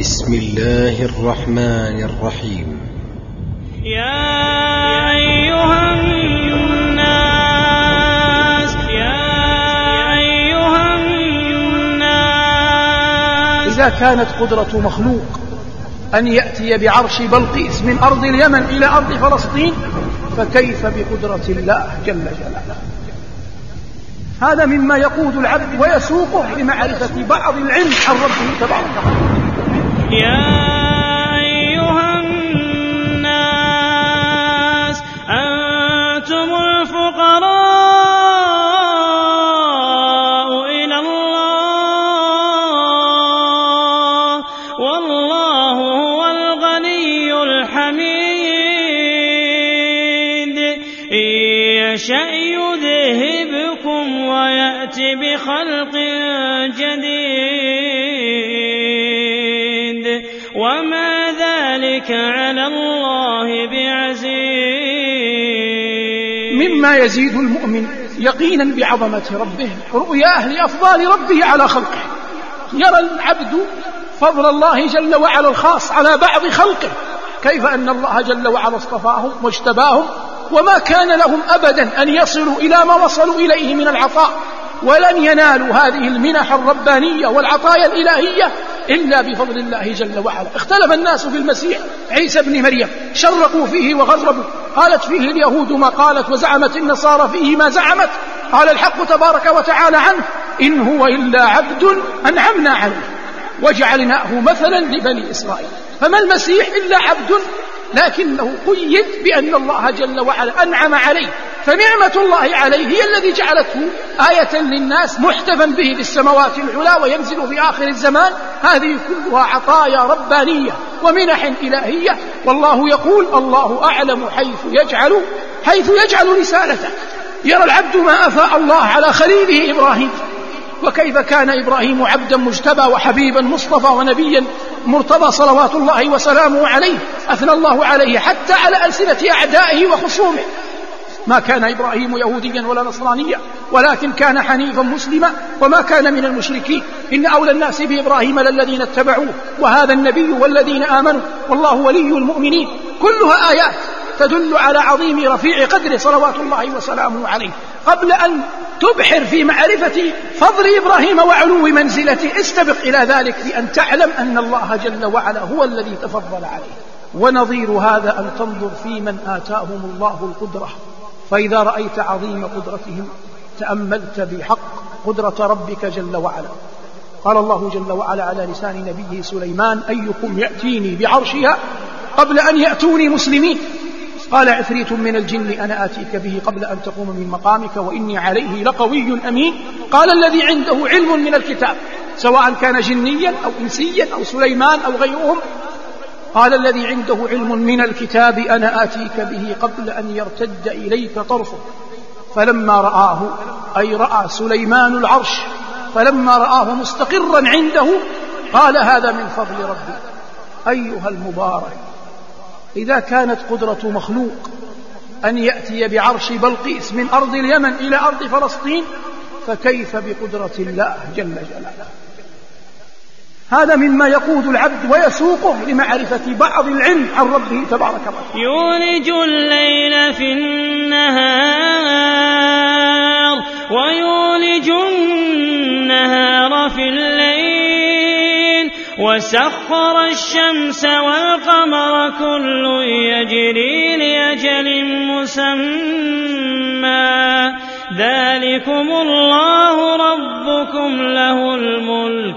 بسم الله الرحمن الرحيم. يا أيها الناس يا أيها الناس. إذا كانت قدرة مخلوق أن يأتي بعرش بلقيس من أرض اليمن إلى أرض فلسطين فكيف بقدرة الله جل جلاله؟ هذا مما يقود العبد ويسوقه لمعرفة بعض العلم عن ربه تبارك وتعالى. يا أيها الناس أنتم الفقراء إلى الله والله هو الغني الحميد. إن يشأ يذهبكم ويأتي بخلق جديد. ذلك على الله بعزيز. مما يزيد المؤمن يقينا بعظمة ربه رؤياه لأفضال ربه على خلقه. يرى العبد فضل الله جل وعلا الخاص على بعض خلقه. كيف أن الله جل وعلا اصطفاهم واجتباهم؟ وما كان لهم أبدا أن يصلوا إلى ما وصلوا إليه من العطاء. ولن ينالوا هذه المنح الربانية والعطايا الإلهية إلا بفضل الله جل وعلا. اختلف الناس في المسيح عيسى بن مريم شرقوا فيه وغربوا قالت فيه اليهود ما قالت وزعمت النصارى فيه ما زعمت. قال الحق تبارك وتعالى عنه إن هو إلا عبد أنعمنا عليه. وجعلناه مثلا لبني إسرائيل. فما المسيح إلا عبد؟ لكنه قيد بأن الله جل وعلا أنعم عليه. فنعمة الله عليه هي الذي جعلته آية للناس محتفا به في السماوات العلى وينزل في آخر الزمان. هذه كلها عطايا ربانية ومنح إلهية. والله يقول الله أعلم حيث يجعل حيث يجعل رسالته. يرى العبد ما أفاء الله على خليله إبراهيم. وكيف كان إبراهيم عبدا مجتبى وحبيبا مصطفى ونبيا مرتضى صلوات الله وسلامه عليه؟ أثنى الله عليه حتى على ألسنة أعدائه وخصومه. ما كان إبراهيم يهوديا ولا نصرانيا ولكن كان حنيفا مسلما وما كان من المشركين. إن أولى الناس بإبراهيم للذين اتبعوه وهذا النبي والذين آمنوا. والله ولي المؤمنين. كلها آيات تدل على عظيم رفيع قدره صلوات الله وسلامه عليه. قبل أن تبحر في معرفة فضل إبراهيم وعلو منزلته استبق إلى ذلك بأن تعلم أن الله جل وعلا هو الذي تفضل عليه. ونظير هذا أن تنظر في من آتاهم الله القدرة. فإذا رأيت عظيم قدرتهم تأملت بحق قدرة ربك جل وعلا. قال الله جل وعلا على لسان نبيه سليمان أيكم يأتيني بعرشها قبل أن يأتوني مسلمين؟ قال عفريت من الجن أنا آتيك به قبل أن تقوم من مقامك وإني عليه لقوي أمين. قال الذي عنده علم من الكتاب سواء كان جنيا أو إنسيا أو سليمان أو غيرهم قال الذي عنده علم من الكتاب أنا آتيك به قبل أن يرتد إليك طرفك. فلما رآه أي رأى سليمان العرش فلما رآه مستقرا عنده قال هذا من فضل ربي. أيها المبارك إذا كانت قدرة مخلوق أن يأتي بعرش بلقيس من أرض اليمن إلى أرض فلسطين فكيف بقدرة الله جل جلاله؟ هذا مما يقود العبد ويسوقه لمعرفة بعض العلم عن ربه تبارك وتعالى. يولج الليل في النهار ويولج النهار في الليل وسخر الشمس والقمر كل يجري لأجل مسمى. ذلكم الله ربكم له الملك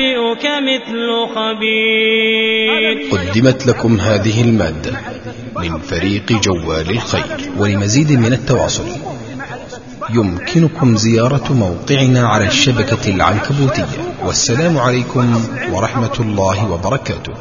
ينبئك مثل خبير. قدمت لكم هذه المادة من فريق جوال الخير ولمزيد من التواصل. يمكنكم زيارة موقعنا على الشبكة العنكبوتية. والسلام عليكم ورحمة الله وبركاته.